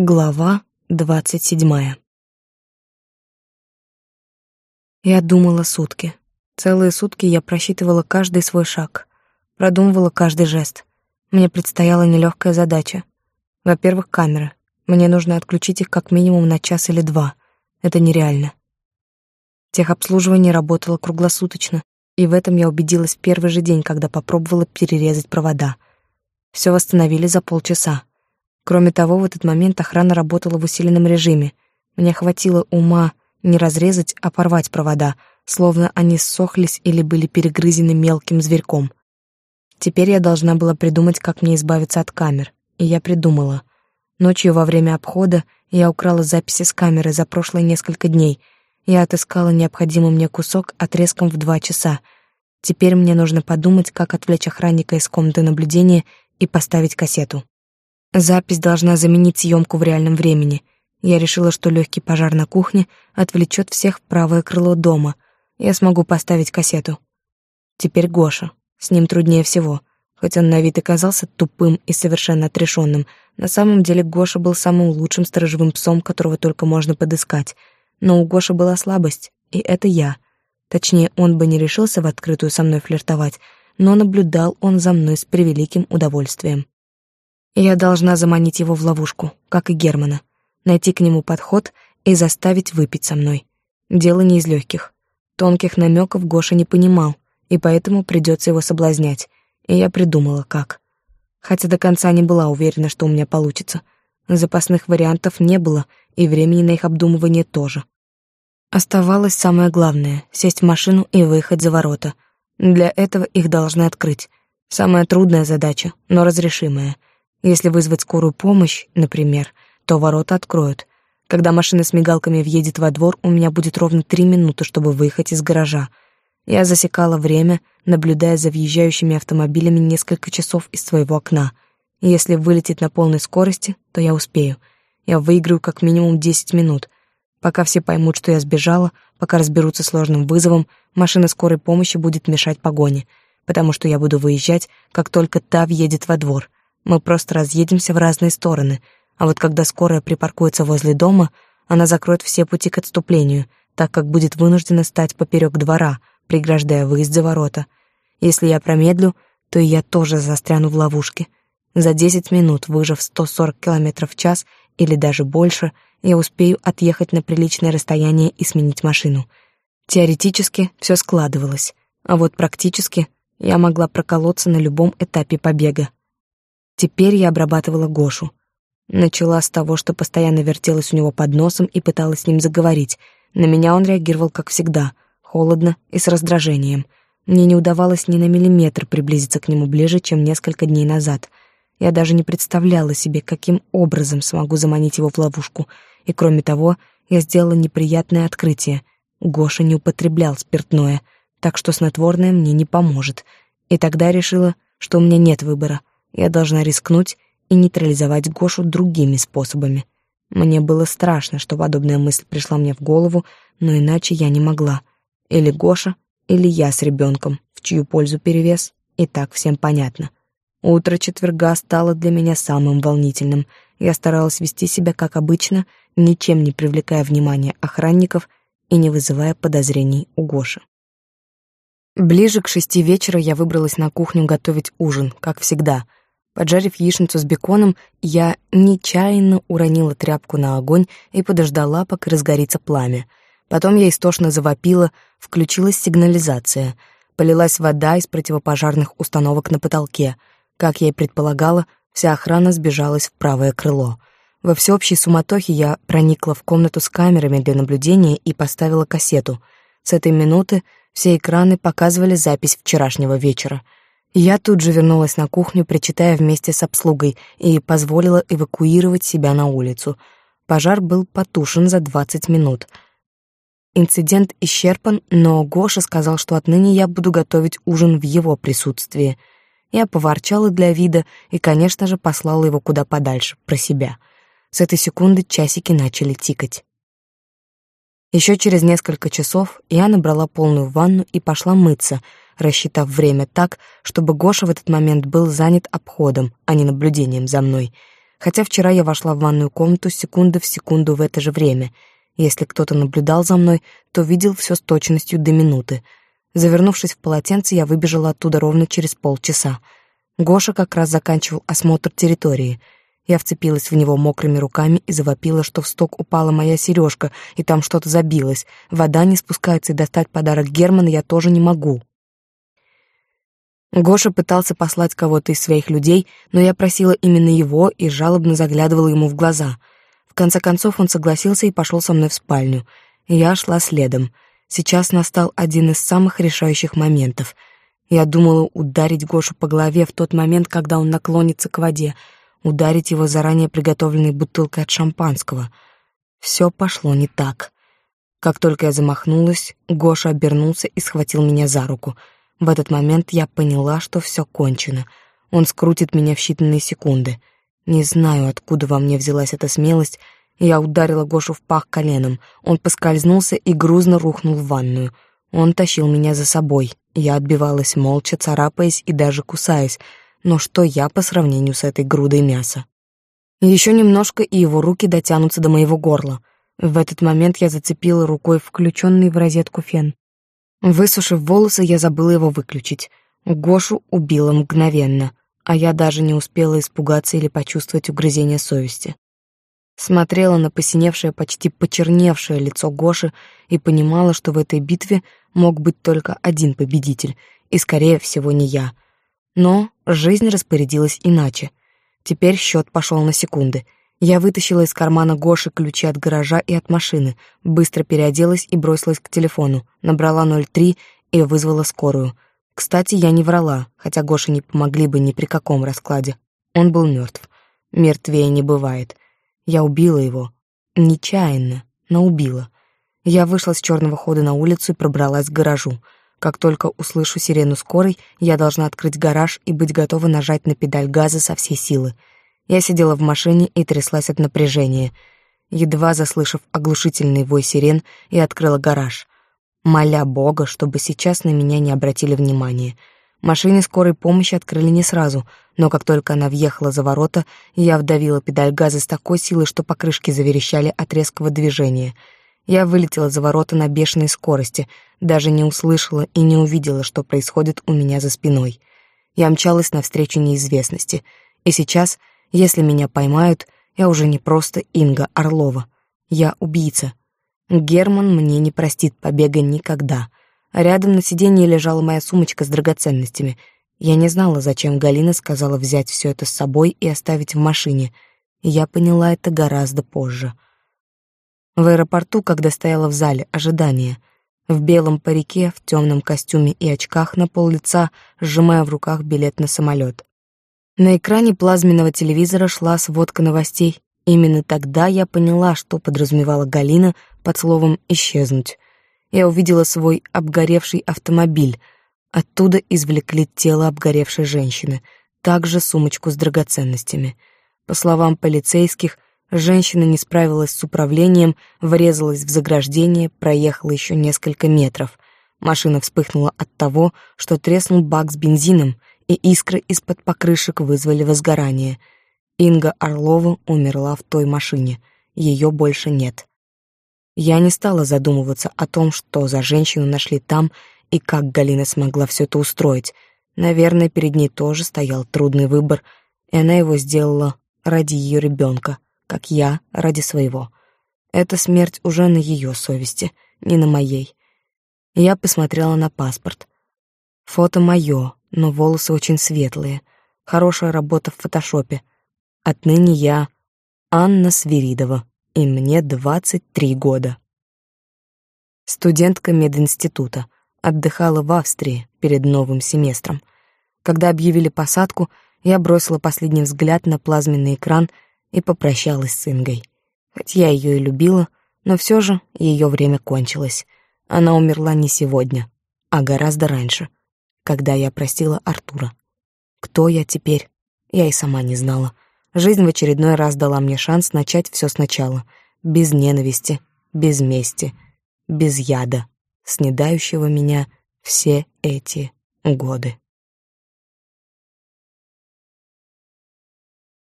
Глава двадцать седьмая Я думала сутки. Целые сутки я просчитывала каждый свой шаг, продумывала каждый жест. Мне предстояла нелегкая задача. Во-первых, камеры. Мне нужно отключить их как минимум на час или два. Это нереально. Техобслуживание работало круглосуточно, и в этом я убедилась в первый же день, когда попробовала перерезать провода. Все восстановили за полчаса. Кроме того, в этот момент охрана работала в усиленном режиме. Мне хватило ума не разрезать, а порвать провода, словно они ссохлись или были перегрызены мелким зверьком. Теперь я должна была придумать, как мне избавиться от камер. И я придумала. Ночью во время обхода я украла записи с камеры за прошлые несколько дней. Я отыскала необходимый мне кусок отрезком в два часа. Теперь мне нужно подумать, как отвлечь охранника из комнаты наблюдения и поставить кассету. Запись должна заменить съемку в реальном времени. Я решила, что легкий пожар на кухне отвлечет всех в правое крыло дома. Я смогу поставить кассету. Теперь Гоша. С ним труднее всего. Хоть он на вид и казался тупым и совершенно отрешенным, на самом деле Гоша был самым лучшим сторожевым псом, которого только можно подыскать. Но у Гоши была слабость, и это я. Точнее, он бы не решился в открытую со мной флиртовать, но наблюдал он за мной с превеликим удовольствием. Я должна заманить его в ловушку, как и Германа, найти к нему подход и заставить выпить со мной. Дело не из легких. Тонких намеков Гоша не понимал, и поэтому придется его соблазнять. И я придумала, как. Хотя до конца не была уверена, что у меня получится. Запасных вариантов не было, и времени на их обдумывание тоже. Оставалось самое главное — сесть в машину и выехать за ворота. Для этого их должны открыть. Самая трудная задача, но разрешимая — если вызвать скорую помощь, например, то ворота откроют. Когда машина с мигалками въедет во двор, у меня будет ровно три минуты, чтобы выехать из гаража. Я засекала время, наблюдая за въезжающими автомобилями несколько часов из своего окна. если вылететь на полной скорости, то я успею. Я выиграю как минимум десять минут. Пока все поймут, что я сбежала, пока разберутся с сложным вызовом, машина скорой помощи будет мешать погоне, потому что я буду выезжать, как только та въедет во двор — мы просто разъедемся в разные стороны, а вот когда скорая припаркуется возле дома, она закроет все пути к отступлению, так как будет вынуждена стать поперек двора, преграждая выезд за ворота. Если я промедлю, то и я тоже застряну в ловушке. За 10 минут, выжив 140 км в час или даже больше, я успею отъехать на приличное расстояние и сменить машину. Теоретически все складывалось, а вот практически я могла проколоться на любом этапе побега. Теперь я обрабатывала Гошу. Начала с того, что постоянно вертелась у него под носом и пыталась с ним заговорить. На меня он реагировал, как всегда, холодно и с раздражением. Мне не удавалось ни на миллиметр приблизиться к нему ближе, чем несколько дней назад. Я даже не представляла себе, каким образом смогу заманить его в ловушку. И кроме того, я сделала неприятное открытие. Гоша не употреблял спиртное, так что снотворное мне не поможет. И тогда решила, что у меня нет выбора. Я должна рискнуть и нейтрализовать Гошу другими способами. Мне было страшно, что подобная мысль пришла мне в голову, но иначе я не могла. Или Гоша, или я с ребенком, в чью пользу перевес, и так всем понятно. Утро четверга стало для меня самым волнительным. Я старалась вести себя как обычно, ничем не привлекая внимания охранников и не вызывая подозрений у Гоши. Ближе к шести вечера я выбралась на кухню готовить ужин, как всегда — Поджарив яичницу с беконом, я нечаянно уронила тряпку на огонь и подождала, пока разгорится пламя. Потом я истошно завопила, включилась сигнализация. Полилась вода из противопожарных установок на потолке. Как я и предполагала, вся охрана сбежалась в правое крыло. Во всеобщей суматохе я проникла в комнату с камерами для наблюдения и поставила кассету. С этой минуты все экраны показывали запись вчерашнего вечера — я тут же вернулась на кухню, причитая вместе с обслугой, и позволила эвакуировать себя на улицу. Пожар был потушен за 20 минут. Инцидент исчерпан, но Гоша сказал, что отныне я буду готовить ужин в его присутствии. Я поворчала для вида и, конечно же, послала его куда подальше, про себя. С этой секунды часики начали тикать. Еще через несколько часов я набрала полную ванну и пошла мыться — рассчитав время так, чтобы Гоша в этот момент был занят обходом, а не наблюдением за мной. Хотя вчера я вошла в ванную комнату секунды в секунду в это же время. Если кто-то наблюдал за мной, то видел все с точностью до минуты. Завернувшись в полотенце, я выбежала оттуда ровно через полчаса. Гоша как раз заканчивал осмотр территории — я вцепилась в него мокрыми руками и завопила, что в сток упала моя сережка, и там что-то забилось. Вода не спускается, и достать подарок Германа я тоже не могу. Гоша пытался послать кого-то из своих людей, но я просила именно его и жалобно заглядывала ему в глаза. В конце концов он согласился и пошел со мной в спальню. Я шла следом. Сейчас настал один из самых решающих моментов. Я думала ударить Гошу по голове в тот момент, когда он наклонится к воде — ударить его заранее приготовленной бутылкой от шампанского. Все пошло не так. Как только я замахнулась, Гоша обернулся и схватил меня за руку. В этот момент я поняла, что все кончено. Он скрутит меня в считанные секунды. Не знаю, откуда во мне взялась эта смелость. Я ударила Гошу в пах коленом. Он поскользнулся и грузно рухнул в ванную. Он тащил меня за собой. Я отбивалась молча, царапаясь и даже кусаясь но что я по сравнению с этой грудой мяса? Еще немножко, и его руки дотянутся до моего горла. В этот момент я зацепила рукой включенный в розетку фен. Высушив волосы, я забыла его выключить. Гошу убила мгновенно, а я даже не успела испугаться или почувствовать угрызение совести. Смотрела на посиневшее, почти почерневшее лицо Гоши и понимала, что в этой битве мог быть только один победитель, и, скорее всего, не я — но жизнь распорядилась иначе. Теперь счет пошел на секунды. Я вытащила из кармана Гоши ключи от гаража и от машины, быстро переоделась и бросилась к телефону, набрала 03 и вызвала скорую. Кстати, я не врала, хотя Гоше не помогли бы ни при каком раскладе. Он был мертв. Мертвее не бывает. Я убила его. Нечаянно, но убила. Я вышла с черного хода на улицу и пробралась к гаражу. Как только услышу сирену скорой, я должна открыть гараж и быть готова нажать на педаль газа со всей силы. Я сидела в машине и тряслась от напряжения. Едва заслышав оглушительный вой сирен, я открыла гараж, моля Бога, чтобы сейчас на меня не обратили внимания. Машине скорой помощи открыли не сразу, но как только она въехала за ворота, я вдавила педаль газа с такой силой, что покрышки заверещали от резкого движения — я вылетела за ворота на бешеной скорости, даже не услышала и не увидела, что происходит у меня за спиной. Я мчалась навстречу неизвестности, и сейчас, если меня поймают, я уже не просто Инга Орлова. Я убийца. Герман мне не простит побега никогда. Рядом на сиденье лежала моя сумочка с драгоценностями. Я не знала, зачем Галина сказала взять все это с собой и оставить в машине. Я поняла это гораздо позже — в аэропорту, когда стояла в зале ожидания, в белом парике, в темном костюме и очках на пол лица, сжимая в руках билет на самолет. На экране плазменного телевизора шла сводка новостей. Именно тогда я поняла, что подразумевала Галина под словом «исчезнуть». Я увидела свой обгоревший автомобиль. Оттуда извлекли тело обгоревшей женщины, также сумочку с драгоценностями. По словам полицейских, Женщина не справилась с управлением, врезалась в заграждение, проехала еще несколько метров. Машина вспыхнула от того, что треснул бак с бензином, и искры из-под покрышек вызвали возгорание. Инга Орлова умерла в той машине. Ее больше нет. Я не стала задумываться о том, что за женщину нашли там и как Галина смогла все это устроить. Наверное, перед ней тоже стоял трудный выбор, и она его сделала ради ее ребенка как я ради своего. Эта смерть уже на ее совести, не на моей. Я посмотрела на паспорт. Фото мое, но волосы очень светлые. Хорошая работа в фотошопе. Отныне я Анна Свиридова, и мне 23 года. Студентка мединститута. Отдыхала в Австрии перед новым семестром. Когда объявили посадку, я бросила последний взгляд на плазменный экран — и попрощалась с Ингой. Хоть я ее и любила, но все же ее время кончилось. Она умерла не сегодня, а гораздо раньше, когда я простила Артура. Кто я теперь, я и сама не знала. Жизнь в очередной раз дала мне шанс начать все сначала, без ненависти, без мести, без яда, снедающего меня все эти годы.